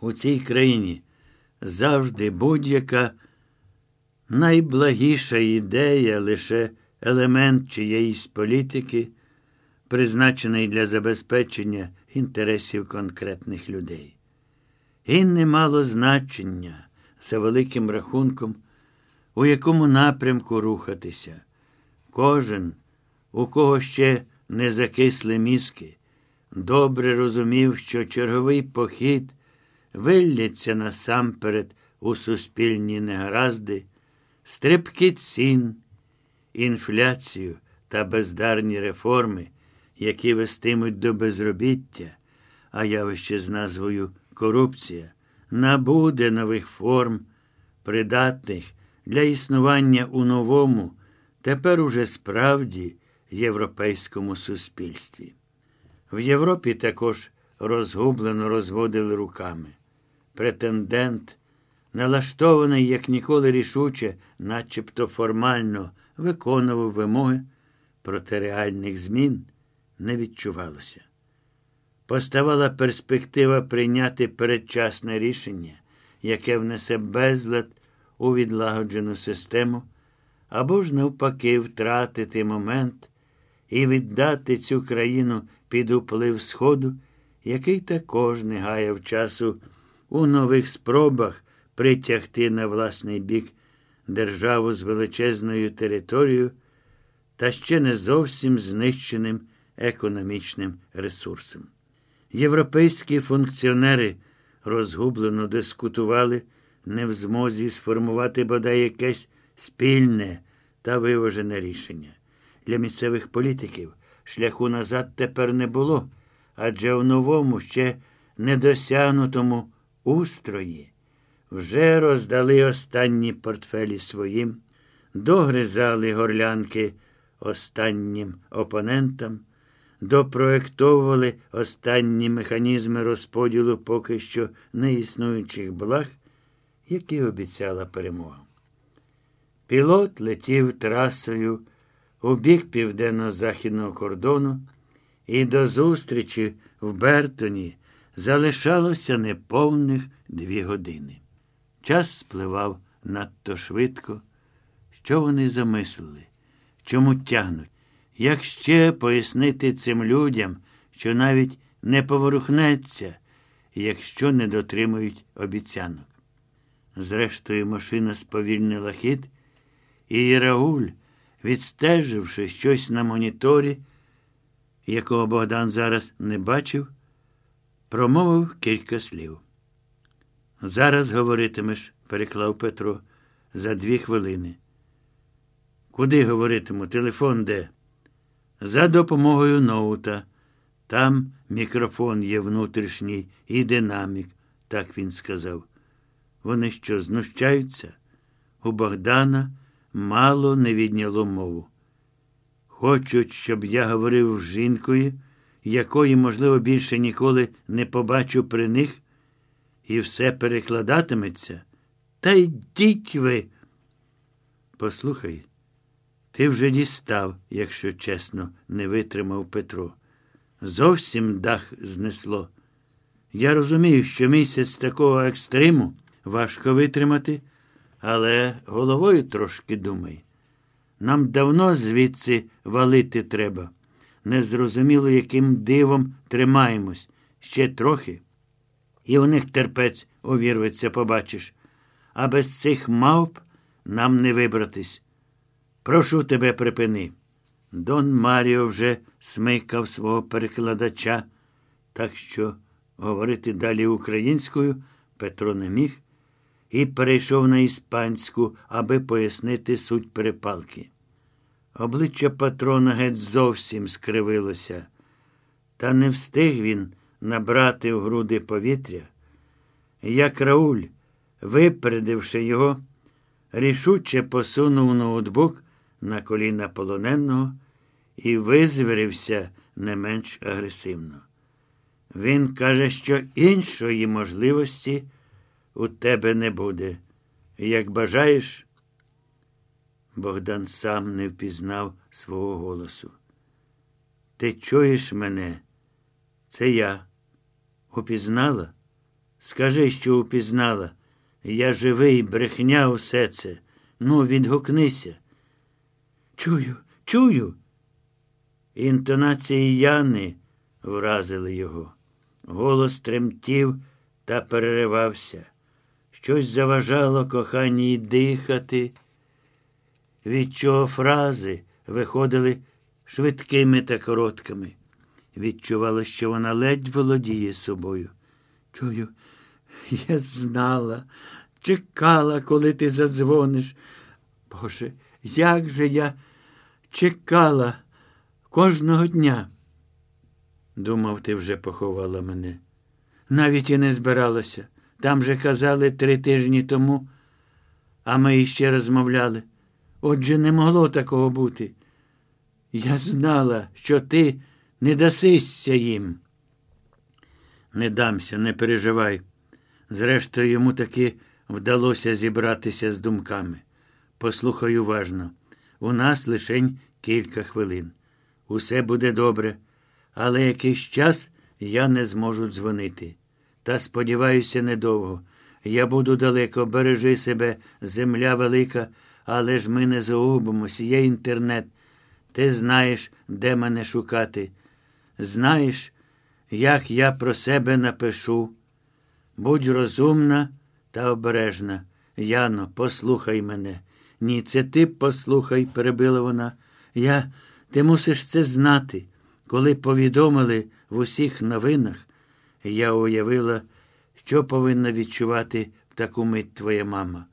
У цій країні завжди будь-яка найблагіша ідея лише елемент чиєїсь політики, призначений для забезпечення інтересів конкретних людей. І не мало значення за великим рахунком, у якому напрямку рухатися. Кожен, у кого ще не закисли мізки, добре розумів, що черговий похід вилляться насамперед у суспільні негаразди, стрибки цін, інфляцію та бездарні реформи, які вестимуть до безробіття, а явище з назвою корупція, набуде нових форм, придатних для існування у новому, тепер уже справді європейському суспільстві. В Європі також розгублено розводили руками. Претендент, налаштований як ніколи рішуче, начебто формально виконував вимоги, проте реальних змін не відчувалося. Поставала перспектива прийняти передчасне рішення, яке внесе безлад у відлагоджену систему, або ж навпаки втратити момент і віддати цю країну під уплив Сходу, який також не гаяв часу у нових спробах притягти на власний бік державу з величезною територією та ще не зовсім знищеним економічним ресурсом. Європейські функціонери розгублено дискутували, не в змозі сформувати бодай якесь спільне та виважене рішення. Для місцевих політиків шляху назад тепер не було, адже в новому, ще недосягнутому устрої вже роздали останні портфелі своїм, догризали горлянки останнім опонентам, допроектовували останні механізми розподілу поки що неіснуючих благ, які обіцяла перемога. Пілот летів трасою у бік південно-західного кордону, і до зустрічі в Бертоні залишалося неповних дві години. Час спливав надто швидко. Що вони замислили? Чому тягнуть? Як ще пояснити цим людям, що навіть не поворухнеться, якщо не дотримують обіцянок? Зрештою, машина сповільнила хід, і Рауль, відстеживши щось на моніторі, якого Богдан зараз не бачив, промовив кілька слів. Зараз говоритимеш, переклав Петро, за дві хвилини. Куди говоритиму? Телефон де? За допомогою ноута. Там мікрофон є внутрішній і динамік, так він сказав. Вони що, знущаються? У Богдана мало не відняло мову. Хочуть, щоб я говорив з жінкою, якої, можливо, більше ніколи не побачу при них, і все перекладатиметься. Та йдіть ви. Послухай, ти вже дістав, якщо чесно, не витримав Петро. Зовсім дах знесло. Я розумію, що місяць такого екстриму важко витримати, але головою трошки думай. Нам давно звідси валити треба. Незрозуміло, яким дивом тримаємось. Ще трохи. І у них терпець увірветься, побачиш. А без цих мавп нам не вибратись. Прошу тебе, припини. Дон Маріо вже смикав свого перекладача, так що говорити далі українською Петро не міг і перейшов на іспанську, аби пояснити суть перепалки. Обличчя патрона геть зовсім скривилося, та не встиг він набрати в груди повітря, як Рауль, випередивши його, рішуче посунув ноутбук на коліна полоненого і визвірився не менш агресивно. Він каже, що іншої можливості у тебе не буде. Як бажаєш, Богдан сам не впізнав свого голосу. Ти чуєш мене? Це я. Упізнала? Скажи, що упізнала. Я живий, брехня усе це. Ну, відгукнися. Чую, чую. Інтонації Яни вразили його. Голос тремтів та переривався. Щось заважало коханій дихати, від чого фрази виходили швидкими та короткими. Відчувала, що вона ледь володіє собою. Чую, я знала, чекала, коли ти задзвониш. Боже, як же я чекала кожного дня. Думав, ти вже поховала мене. Навіть і не збиралася. Там же казали три тижні тому, а ми іще розмовляли. Отже, не могло такого бути. Я знала, що ти не дасишся їм. Не дамся, не переживай. Зрештою, йому таки вдалося зібратися з думками. Послухай уважно. У нас лишень кілька хвилин. Усе буде добре, але якийсь час я не зможу дзвонити. Та сподіваюся, недовго. Я буду далеко, бережи себе, земля велика, але ж ми не загубимося. Є інтернет. Ти знаєш, де мене шукати. Знаєш, як я про себе напишу. Будь розумна та обережна. Яно, послухай мене. Ні, це ти послухай, перебила вона. Я, ти мусиш це знати. Коли повідомили в усіх новинах, я уявила, що повинна відчувати в таку мить твоя мама.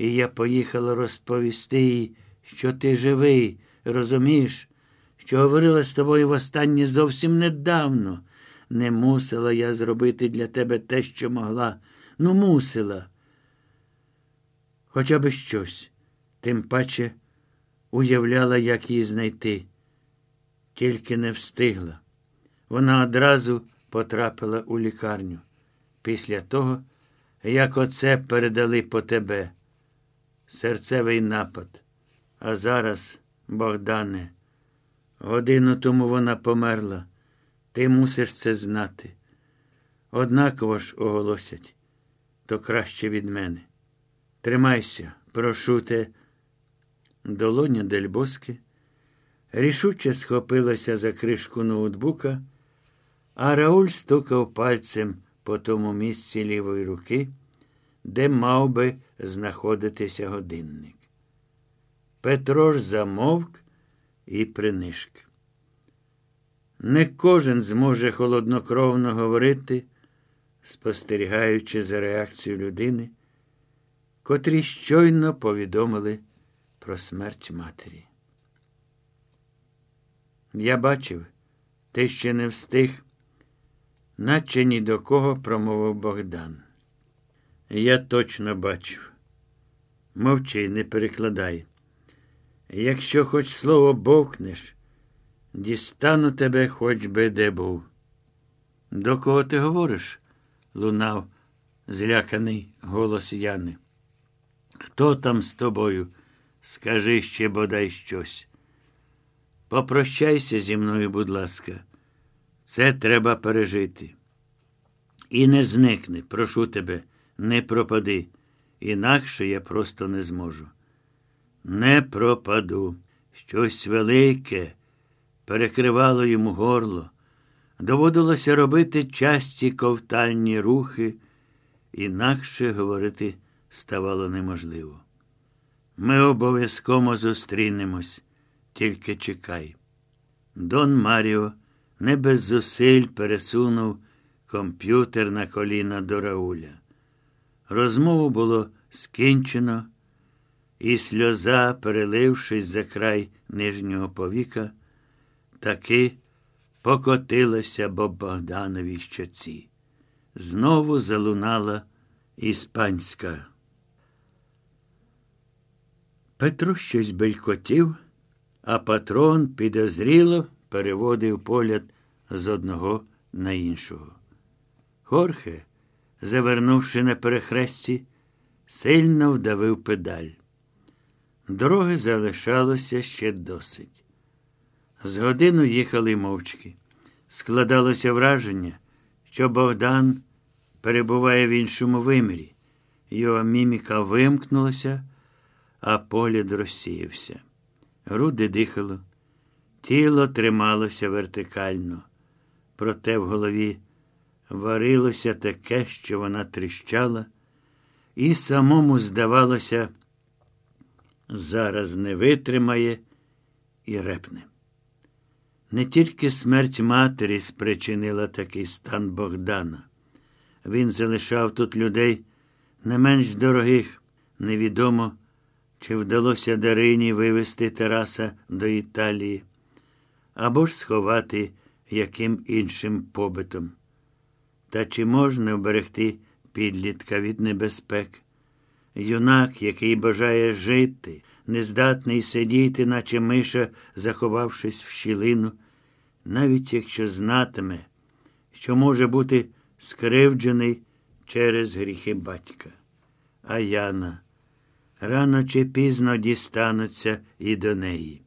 І я поїхала розповісти їй, що ти живий, розумієш, що говорила з тобою востаннє зовсім недавно. Не мусила я зробити для тебе те, що могла. Ну, мусила. Хоча би щось, тим паче уявляла, як її знайти. Тільки не встигла. Вона одразу потрапила у лікарню. Після того, як оце передали по тебе. Серцевий напад. А зараз, Богдане, годину тому вона померла. Ти мусиш це знати. Однаково ж оголосять, то краще від мене. Тримайся, прошу те. Долоня Дельбоски рішуче схопилася за кришку ноутбука, а Рауль стукав пальцем по тому місці лівої руки, де мав би знаходитися годинник. Петро ж замовк і принишк. Не кожен зможе холоднокровно говорити, спостерігаючи за реакцією людини, котрі щойно повідомили про смерть матері. Я бачив, ти ще не встиг, наче ні до кого промовив Богдан. Я точно бачив. Мовчи, не перекладай. Якщо хоч слово бовкнеш, дістану тебе хоч би де був. До кого ти говориш? лунав зляканий голос Яни. Хто там з тобою? Скажи ще бодай щось. Попрощайся зі мною, будь ласка, це треба пережити. І не зникни, прошу тебе, не пропади, інакше я просто не зможу. Не пропаду. Щось велике перекривало йому горло. Доводилося робити часті ковтальні рухи, інакше говорити ставало неможливо. Ми обов'язково зустрінемось, тільки чекай. Дон Маріо не без зусиль пересунув комп'ютер на коліна до Рауля. Розмову було скінчено, і сльоза, перелившись за край нижнього повіка, таки покотилася по Богдановій щоці. Знову залунала іспанська. Петро щось белькотів, а патрон підозріло переводив погляд з одного на іншого. Хорхе, завернувши на перехресті, сильно вдавив педаль. Дороги залишалося ще досить. З годину їхали мовчки. Складалося враження, що Богдан перебуває в іншому вимірі. Його міміка вимкнулася, а погляд розсіявся. Груди дихало, тіло трималося вертикально, проте в голові варилося таке, що вона тріщала, і самому здавалося, зараз не витримає і репне. Не тільки смерть матері спричинила такий стан Богдана. Він залишав тут людей не менш дорогих, невідомо, чи вдалося Дарині вивезти Тараса до Італії, або ж сховати яким іншим побитом. Та чи можна вберегти підлітка від небезпек? Юнак, який бажає жити, нездатний сидіти, наче миша, заховавшись в щілину, навіть якщо знатиме, що може бути скривджений через гріхи батька. А Яна рано чи пізно дістануться і до неї.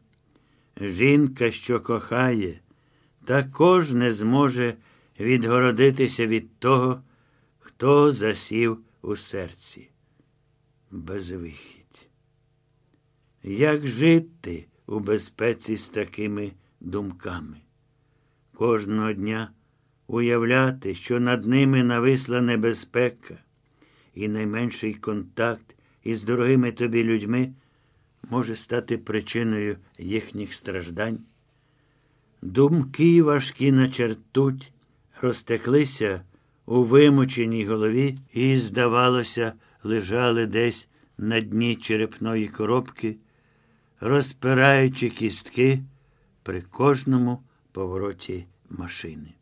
Жінка, що кохає, також не зможе відгородитися від того, хто засів у серці. Безвихідь. Як жити у безпеці з такими думками? Кожного дня уявляти, що над ними нависла небезпека, і найменший контакт із дорогими тобі людьми може стати причиною їхніх страждань. Думки важкі начертуть, розтеклися у вимученій голові і, здавалося, лежали десь на дні черепної коробки, розпираючи кістки при кожному повороті машини.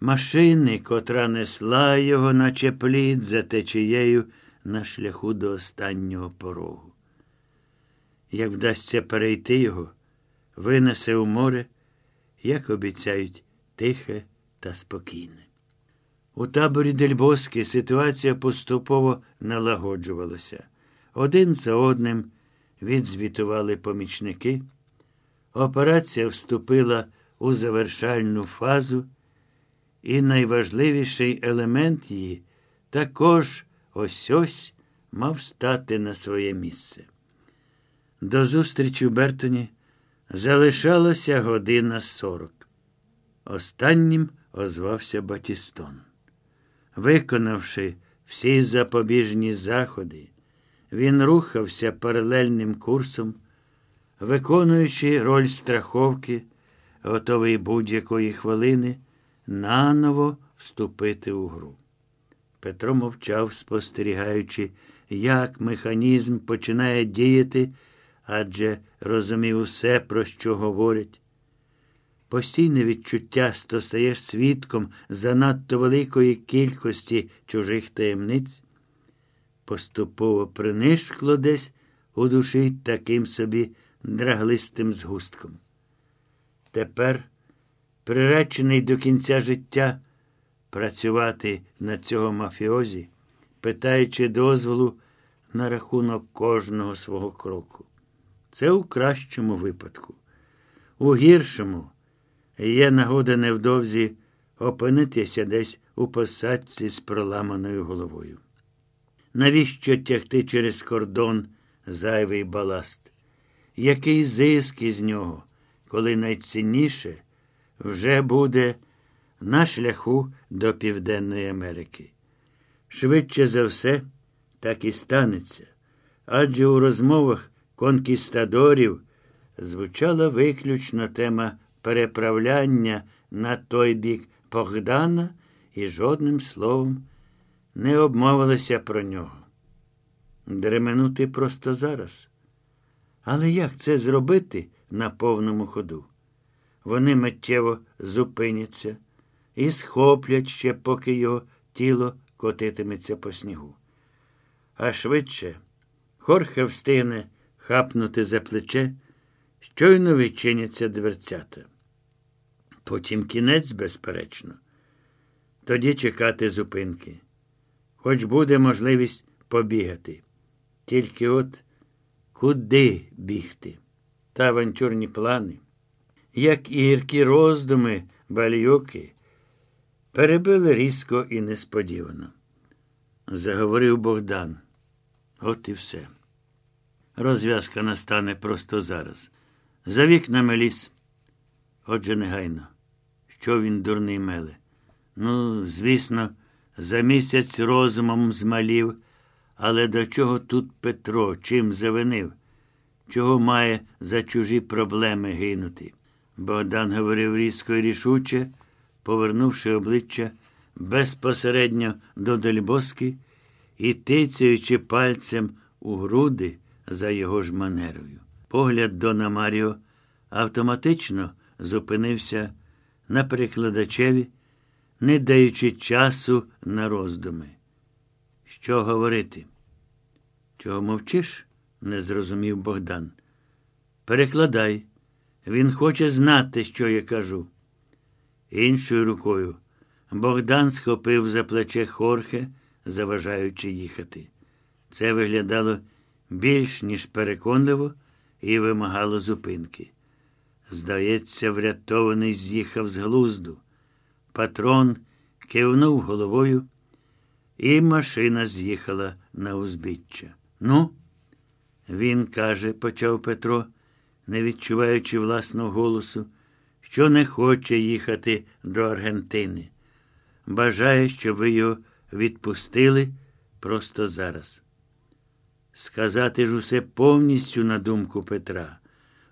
Машини, котра несла його, наче плід за течією на шляху до останнього порогу. Як вдасться перейти його, винесе у море, як обіцяють, тихе та спокійне. У таборі Дельбоски ситуація поступово налагоджувалася. Один за одним відзвітували помічники. Операція вступила у завершальну фазу, і найважливіший елемент її також ось ось мав стати на своє місце. До зустрічі в Бертоні залишалося година сорок. Останнім озвався Батістон. Виконавши всі запобіжні заходи, він рухався паралельним курсом, виконуючи роль страховки, готовий будь-якої хвилини наново вступити у гру. Петро мовчав, спостерігаючи, як механізм починає діяти, адже розумів усе, про що говорять. Постійне відчуття, що свідком занадто великої кількості чужих таємниць, поступово принишкло десь у душі таким собі драглистим згустком. Тепер, приречений до кінця життя, працювати на цього мафіозі, питаючи дозволу на рахунок кожного свого кроку. Це у кращому випадку. У гіршому є нагода невдовзі опинитися десь у посадці з проламаною головою. Навіщо тягти через кордон зайвий баласт? Який зиск із нього, коли найцінніше вже буде на шляху до Південної Америки? Швидше за все, так і станеться, адже у розмовах конкістадорів звучала виключно тема переправляння на той бік Богдана і жодним словом не обмовилися про нього. Дременути просто зараз. Але як це зробити на повному ходу? Вони миттєво зупиняться і схоплять ще, поки його тіло котитиметься по снігу. А швидше Хорхе встигне хапнути за плече, щойно відчиняться дверцята. Потім кінець, безперечно. Тоді чекати зупинки. Хоч буде можливість побігати. Тільки от куди бігти? Та авантюрні плани, як і гіркі роздуми, бальюки, Перебили різко і несподівано. Заговорив Богдан. От і все. Розв'язка настане просто зараз. За вікнами ліс. Отже, негайно. Що він дурний меле? Ну, звісно, за місяць розумом змалів, але до чого тут Петро, чим завинив? Чого має за чужі проблеми гинути? Богдан говорив різко і рішуче, повернувши обличчя безпосередньо до Дельбоски і тицяючи пальцем у груди за його ж манерою. Погляд Дона Маріо автоматично зупинився на перекладачеві, не даючи часу на роздуми. Що говорити? Чого мовчиш? не зрозумів Богдан. Перекладай. Він хоче знати, що я кажу. Іншою рукою Богдан схопив за плече Хорхе, заважаючи їхати. Це виглядало більш ніж переконливо і вимагало зупинки. Здається, врятований з'їхав з глузду. Патрон кивнув головою, і машина з'їхала на узбіччя. Ну, він каже, почав Петро, не відчуваючи власного голосу, що не хоче їхати до Аргентини. Бажає, щоб ви його відпустили просто зараз. Сказати ж усе повністю на думку Петра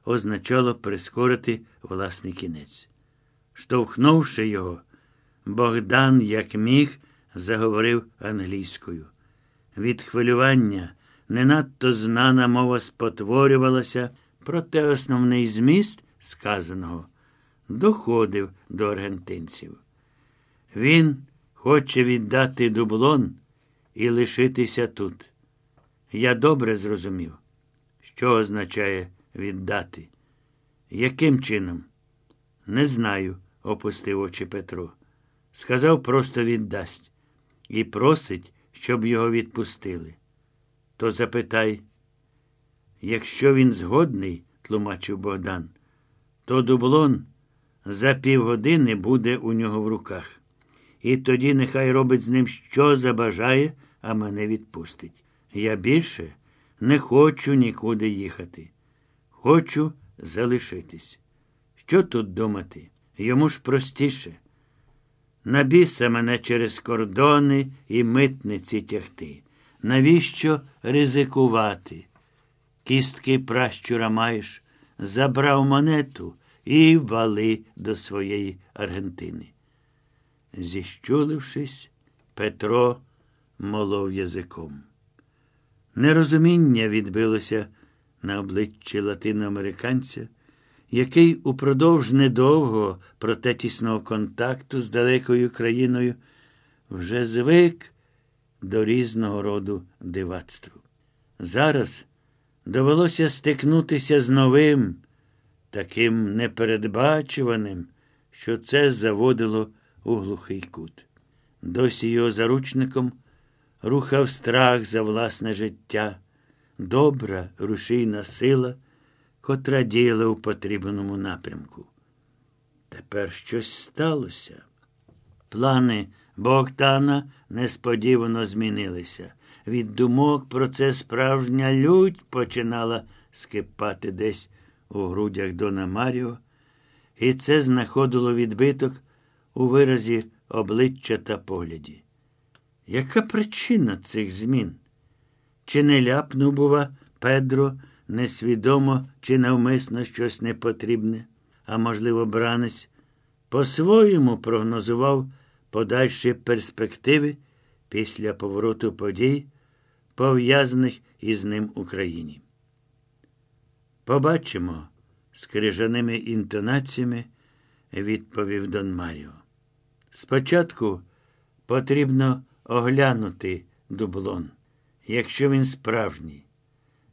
означало прискорити власний кінець. Штовхнувши його, Богдан, як міг, заговорив англійською. Від хвилювання не надто знана мова спотворювалася, проте основний зміст сказаного доходив до аргентинців. Він хоче віддати дублон і лишитися тут. Я добре зрозумів, що означає віддати. Яким чином? Не знаю, опустив очі Петро. Сказав, просто віддасть. І просить, щоб його відпустили. То запитай, якщо він згодний, тлумачив Богдан, то дублон за півгодини буде у нього в руках. І тоді нехай робить з ним, що забажає, а мене відпустить. Я більше не хочу нікуди їхати. Хочу залишитись. Що тут думати? Йому ж простіше. Набіса мене через кордони і митниці тягти. Навіщо ризикувати? Кістки пращура маєш, забрав монету і вали до своєї Аргентини. Зіщулившись, Петро молов язиком. Нерозуміння відбилося на обличчі латиноамериканця, який упродовж недовгого, проте тісного контакту з далекою країною вже звик до різного роду дивацтву. Зараз довелося стикнутися з новим, таким непередбачуваним, що це заводило у глухий кут. Досі його заручником рухав страх за власне життя, добра рушійна сила, котра діяла у потрібному напрямку. Тепер щось сталося. Плани Богдана несподівано змінилися. Від думок про це справжня лють починала скипати десь у грудях Дона Маріо, і це знаходило відбиток у виразі обличчя та погляді. Яка причина цих змін? Чи не ляпнув, бува, Педро, несвідомо чи навмисно щось непотрібне, а, можливо, бранець, по-своєму прогнозував подальші перспективи після повороту подій, пов'язаних із ним Україні. Побачимо, з крижаними інтонаціями відповів Дон Маріо. Спочатку потрібно оглянути дублон, якщо він справжній.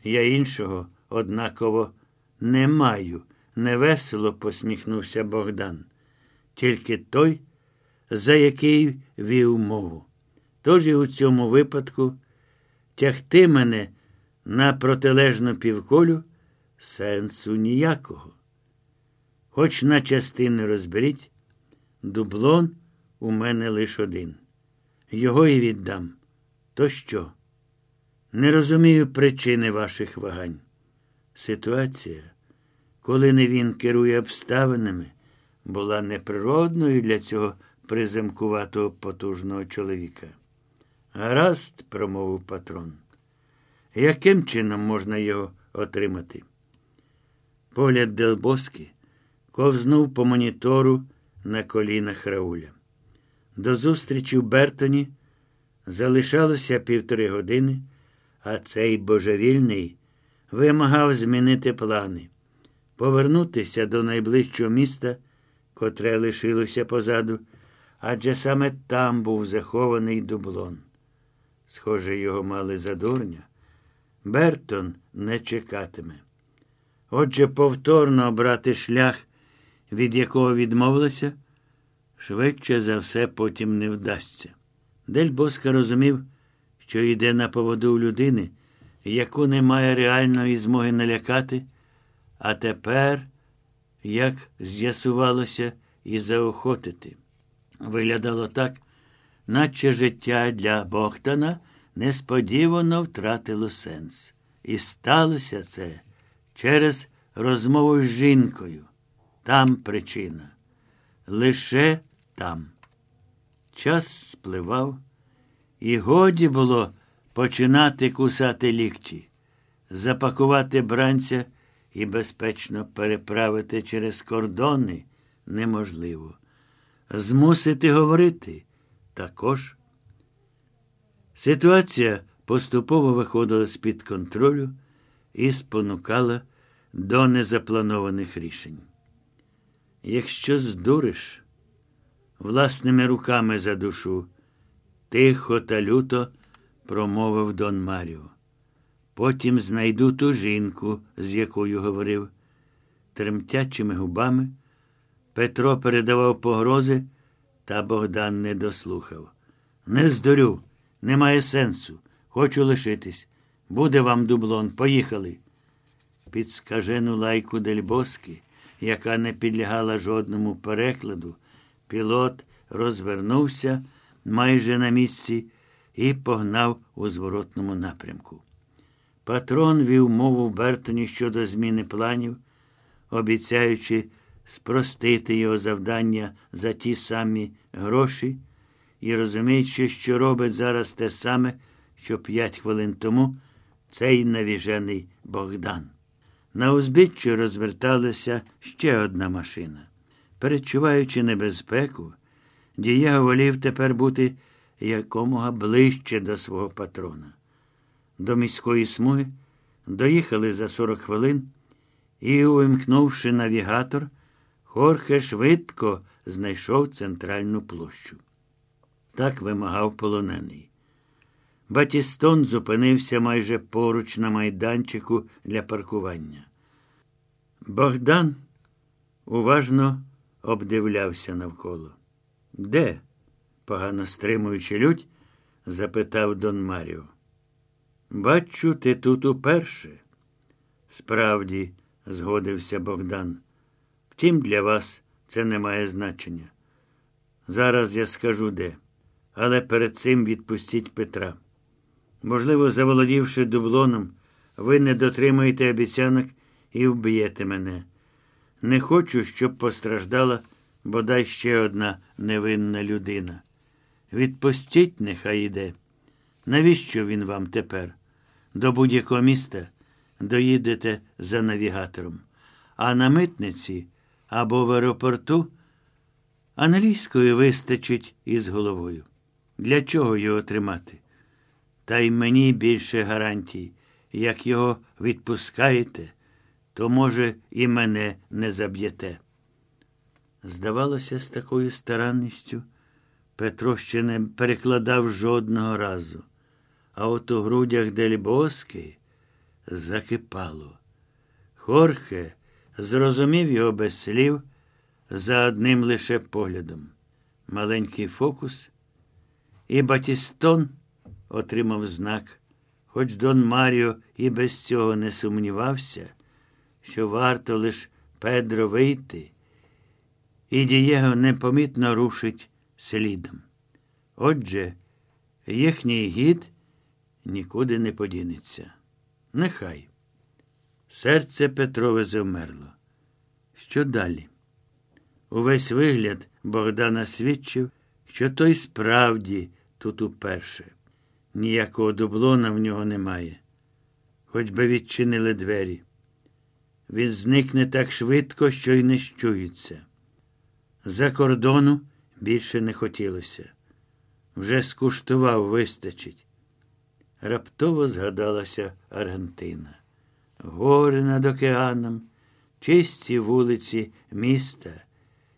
Я іншого однаково не маю, невесело посміхнувся Богдан. Тільки той, за який вів мову. Тож і у цьому випадку тягти мене на протилежну півколю сенсу ніякого. Хоч на частини розберіть, дублон у мене лише один. Його і віддам. То що? Не розумію причини ваших вагань. Ситуація, коли не він керує обставинами, була неприродною для цього приземкуватого потужного чоловіка. Гаразд, промовив патрон. Яким чином можна його отримати? Погляд Делбоски ковзнув по монітору на колінах Рауля. До зустрічі в Бертоні залишалося півтори години, а цей божевільний вимагав змінити плани, повернутися до найближчого міста, котре лишилося позаду, адже саме там був захований дублон. Схоже, його мали за дурня. Бертон не чекатиме. Отже, повторно обрати шлях, від якого відмовилися, швидше за все потім не вдасться. Дель Боска розумів, що йде на поводу людини, яку немає реальної змоги налякати, а тепер, як з'ясувалося, і заохотити. Виглядало так, наче життя для Богдана несподівано втратило сенс. І сталося це через розмову з жінкою. Там причина. Лише там. Час спливав, і годі було починати кусати лікті, запакувати бранця і безпечно переправити через кордони неможливо. Змусити говорити також. Ситуація поступово виходила з-під контролю і спонукала до незапланованих рішень. Якщо здуриш власними руками за душу, тихо та люто промовив Дон Маріо. Потім знайду ту жінку, з якою говорив. Тремтячими губами Петро передавав погрози, та Богдан не дослухав. Не здурю, немає сенсу. Хочу лишитись. Буде вам дублон. Поїхали. Під скажену лайку Дельбоски, яка не підлягала жодному перекладу, пілот розвернувся майже на місці і погнав у зворотному напрямку. Патрон вів мову Бертоні щодо зміни планів, обіцяючи спростити його завдання за ті самі гроші і розуміючи, що робить зараз те саме, що п'ять хвилин тому цей навіжений Богдан. На узбіччі розверталася ще одна машина. Перечуваючи небезпеку, Дієго волів тепер бути якомога ближче до свого патрона. До міської смуги доїхали за 40 хвилин і, увімкнувши навігатор, Хорхе швидко знайшов центральну площу. Так вимагав полонений. Батістон зупинився майже поруч на майданчику для паркування. Богдан уважно обдивлявся навколо. Де? погано стримуючи лють, запитав Дон Маріо. Бачу, ти тут уперше. Справді, згодився Богдан. Втім, для вас це не має значення. Зараз я скажу де, але перед цим відпустіть Петра. Можливо, заволодівши дублоном, ви не дотримуєте обіцянок і вб'єте мене. Не хочу, щоб постраждала бодай ще одна невинна людина. Відпустіть, нехай іде. Навіщо він вам тепер? До будь-якого міста доїдете за навігатором, а на митниці або в аеропорту англійською вистачить із головою. Для чого його тримати? Та й мені більше гарантій. Як його відпускаєте, то, може, і мене не заб'єте. Здавалося, з такою старанністю Петро ще не перекладав жодного разу, а от у грудях Дельбоски закипало. Хорхе зрозумів його без слів за одним лише поглядом. Маленький фокус, і Батістон отримав знак, хоч Дон Маріо і без цього не сумнівався, що варто лиш Педро вийти, і Дієго непомітно рушить слідом. Отже, їхній гід нікуди не подінеться. Нехай. Серце Петрове завмерло. Що далі? Увесь вигляд Богдана свідчив, що той справді тут уперше. Ніякого дублона в нього немає. Хоч би відчинили двері. Він зникне так швидко, що й не щується. За кордону більше не хотілося. Вже скуштував, вистачить. Раптово згадалася Аргентина. Гори над океаном, чисті вулиці міста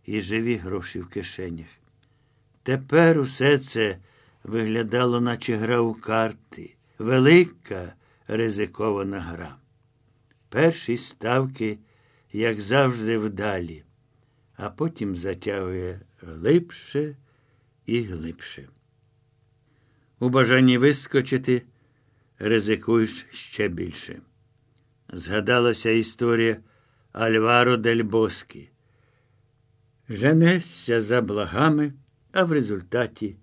і живі гроші в кишенях. Тепер усе це виглядало, наче гра у карти, велика ризикована гра. Перші ставки, як завжди, вдалі, а потім затягує глибше і глибше. У бажанні вискочити ризикуєш ще більше. Згадалася історія Альваро дель Боскі. Женешся за благами, а в результаті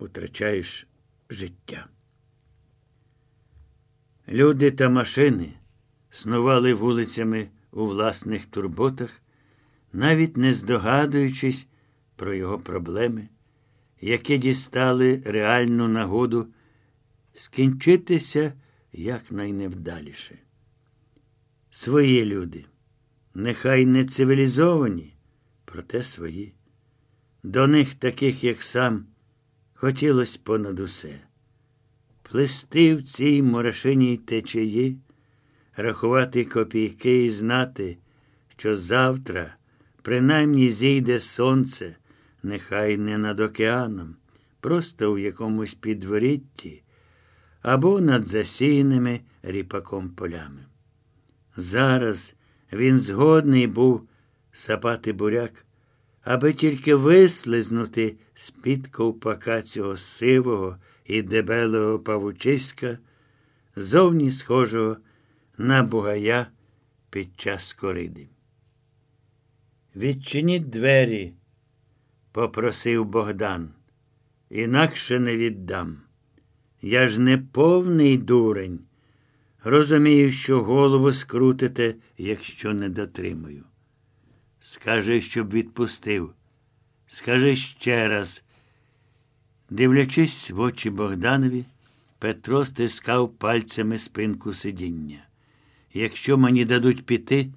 втрачаєш життя. Люди та машини снували вулицями у власних турботах, навіть не здогадуючись про його проблеми, які дістали реальну нагоду скінчитися якнайневдаліше. Свої люди, нехай не цивілізовані, проте свої. До них, таких, як сам, хотілося понад усе. Плести в цій морошиній течії, рахувати копійки і знати, що завтра принаймні зійде сонце, нехай не над океаном, просто в якомусь підворітті або над засіяними ріпаком полями. Зараз він згодний був сапати буряк, аби тільки вислизнути з-під ковпака цього сивого і дебелого павучиська, зовні схожого на бугая під час кориди. Відчиніть двері, попросив Богдан, інакше не віддам. Я ж не повний дурень. Розумію, що голову скрутите, якщо не дотримую. Скажи, щоб відпустив. Скажи ще раз. Дивлячись в очі Богданові, Петро стискав пальцями спинку сидіння. Якщо мені дадуть піти,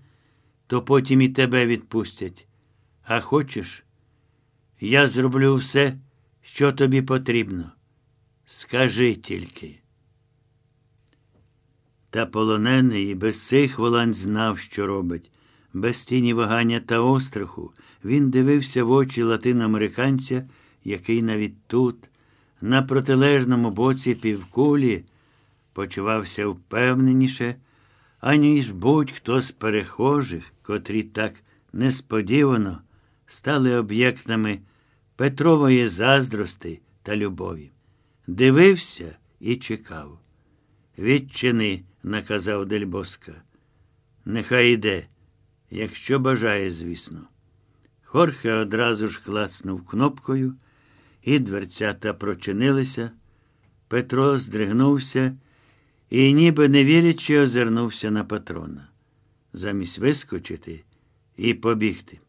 то потім і тебе відпустять. А хочеш, я зроблю все, що тобі потрібно. Скажи тільки. Та полонений і без цих волань знав, що робить. Без тіні вагання та остраху він дивився в очі латиноамериканця, який навіть тут, на протилежному боці півкулі, почувався впевненіше, аніж будь-хто з перехожих, котрі так несподівано стали об'єктами Петрової заздрости та любові. Дивився і чекав. Відчини, наказав Дельбоска. Нехай йде, якщо бажає, звісно. Хорхе одразу ж клацнув кнопкою, і дверцята прочинилися. Петро здригнувся і, ніби не вірячи, озирнувся на патрона. Замість вискочити і побігти.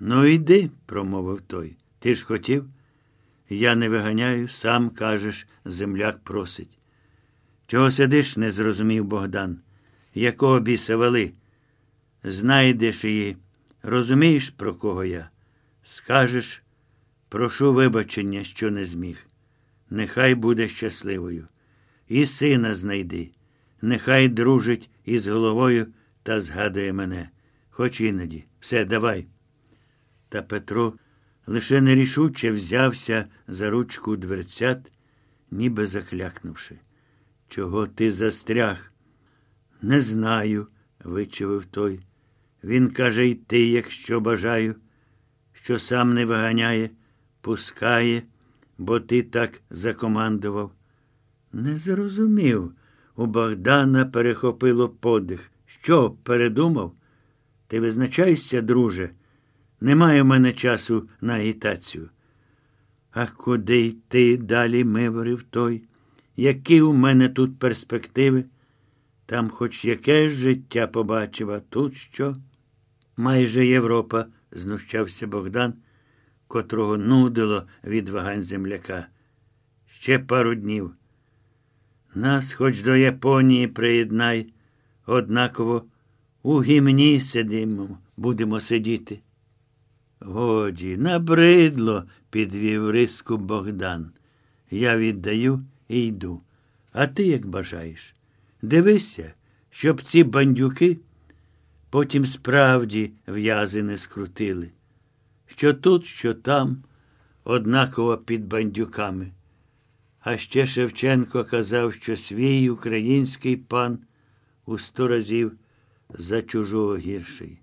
Ну, йди, промовив той. Ти ж хотів? Я не виганяю, сам кажеш, земляк просить. Чого сидиш, не зрозумів Богдан. Якого біса вели? Знайдеш її, розумієш, про кого я? Скажеш, прошу вибачення, що не зміг. Нехай буде щасливою. І сина знайди, нехай дружить із головою та згадує мене, хоч іноді. Все, давай. Та Петро лише нерішуче взявся за ручку дверцят, ніби заклякнувши. Чого ти застряг? Не знаю, вичавив той. Він каже йти, якщо бажаю, що сам не виганяє, пускає, бо ти так закомандував. Не зрозумів. У Богдана перехопило подих. Що, передумав? Ти визначайся, друже. Немає в мене часу на агітацію. А куди йти далі миврив той? Які у мене тут перспективи? Там хоч якесь життя побачив, а тут що? Майже Європа, знущався Богдан, котрого нудило від вагань земляка. Ще пару днів. Нас хоч до Японії приєднай, однаково у гімні сидимо, будемо сидіти. Годі, набридло, підвів риску Богдан. Я віддаю і йду. А ти як бажаєш? Дивися, щоб ці бандюки потім справді в'язи не скрутили. Що тут, що там, однаково під бандюками. А ще Шевченко казав, що свій український пан у сто разів за чужого гірший.